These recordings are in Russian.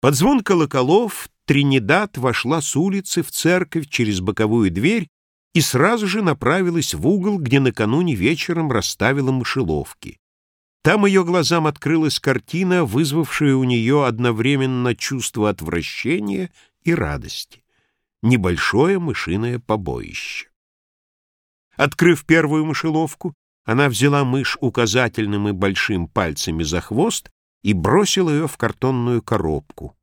Под звон колоколов Тринидад вошла с улицы в церковь через боковую дверь и сразу же направилась в угол, где накануне вечером расставила мышеловки. Там ее глазам открылась картина, вызвавшая у нее одновременно чувство отвращения и радости. Небольшое мышиное побоище. Открыв первую мышеловку, она взяла мышь указательным и большим пальцами за хвост и бросил ее в картонную коробку.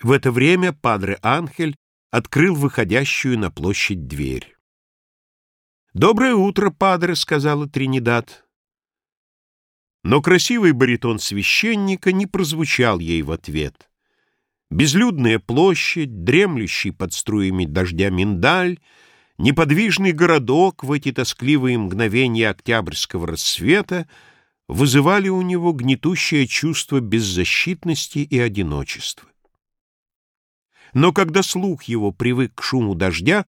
В это время Падре Анхель открыл выходящую на площадь дверь. «Доброе утро, Падре», — сказала Тринидад. Но красивый баритон священника не прозвучал ей в ответ. Безлюдная площадь, дремлющий под струями дождя миндаль, неподвижный городок в эти тоскливые мгновения октябрьского рассвета — вызывали у него гнетущее чувство беззащитности и одиночества. Но когда слух его привык к шуму дождя,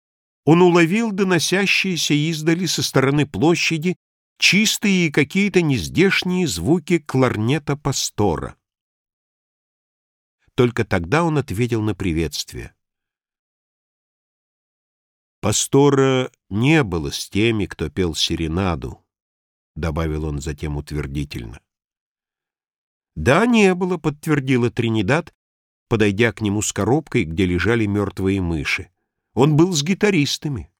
он уловил доносящиеся издали со стороны площади чистые и какие-то нездешние звуки кларнета пастора. Только тогда он ответил на приветствие. Пастора не было с теми, кто пел серенаду. — добавил он затем утвердительно. «Да, не было», — подтвердила Тринидад, подойдя к нему с коробкой, где лежали мертвые мыши. «Он был с гитаристами».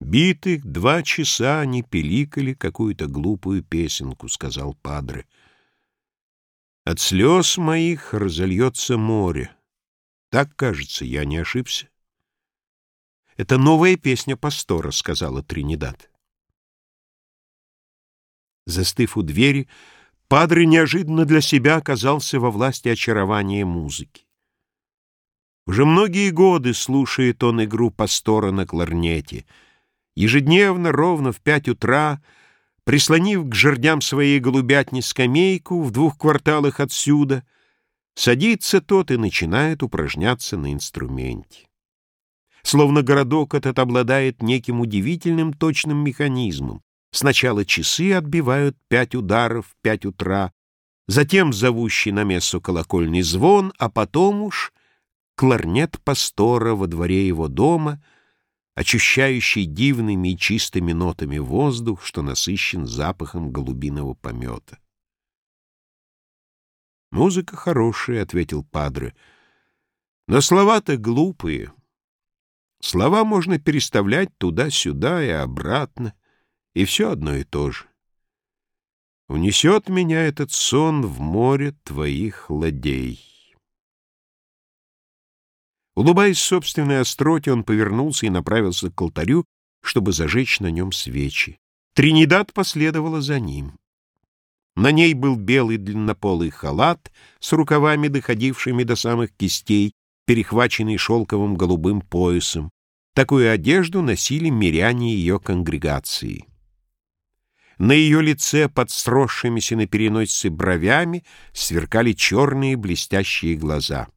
«Битых два часа они пиликали какую-то глупую песенку», — сказал Падре. «От слез моих разольется море. Так, кажется, я не ошибся». «Это новая песня пастора», — сказала Тринидад. Застыв у двери, Падре неожиданно для себя оказался во власти очарования музыки. Уже многие годы слушает он игру пастора на кларнете. Ежедневно, ровно в пять утра, прислонив к жердям своей голубятни скамейку в двух кварталах отсюда, садится тот и начинает упражняться на инструменте. Словно городок этот обладает неким удивительным точным механизмом, Сначала часы отбивают пять ударов в пять утра, затем зовущий на мессу колокольный звон, а потом уж кларнет пастора во дворе его дома, очищающий дивными и чистыми нотами воздух, что насыщен запахом голубиного помета. «Музыка хорошая», — ответил Падре, — «но слова-то глупые. Слова можно переставлять туда-сюда и обратно» и все одно и то же. Унесет меня этот сон в море твоих ладей. Улыбаясь собственной остроте, он повернулся и направился к алтарю, чтобы зажечь на нем свечи. Тринидад последовала за ним. На ней был белый длиннополый халат с рукавами, доходившими до самых кистей, перехваченный шелковым голубым поясом. Такую одежду носили миряне ее конгрегации. На ее лице под сросшимися на переносице бровями сверкали черные блестящие глаза.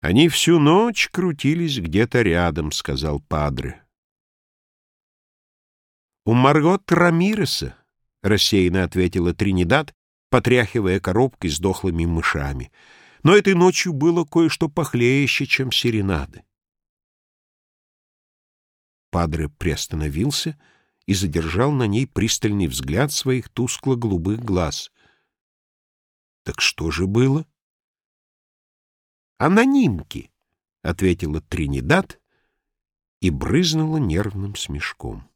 «Они всю ночь крутились где-то рядом», — сказал Падре. «У Маргот Рамиреса», — рассеянно ответила Тринидад, потряхивая коробкой с дохлыми мышами. «Но этой ночью было кое-что похлеще, чем серенады». Падре приостановился — и задержал на ней пристальный взгляд своих тускло-голубых глаз. «Так что же было?» «Анонимки», — ответила Тринидад и брызнула нервным смешком.